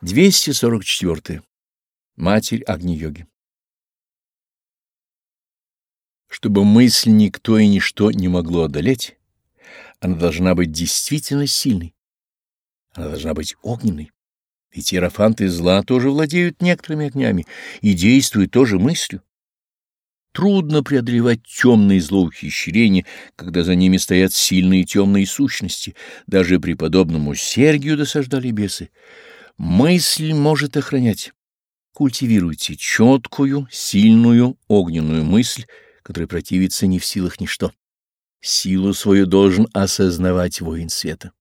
244. Матерь Агни-йоги Чтобы мысль никто и ничто не могло одолеть, она должна быть действительно сильной. Она должна быть огненной. Ведь иерофанты зла тоже владеют некоторыми огнями и действуют тоже мыслью. Трудно преодолевать темные злоухищрения, когда за ними стоят сильные темные сущности. Даже преподобному Сергию досаждали бесы. Мысль может охранять. Культивируйте четкую, сильную, огненную мысль, которой противиться не в силах ничто. Силу свою должен осознавать воин света.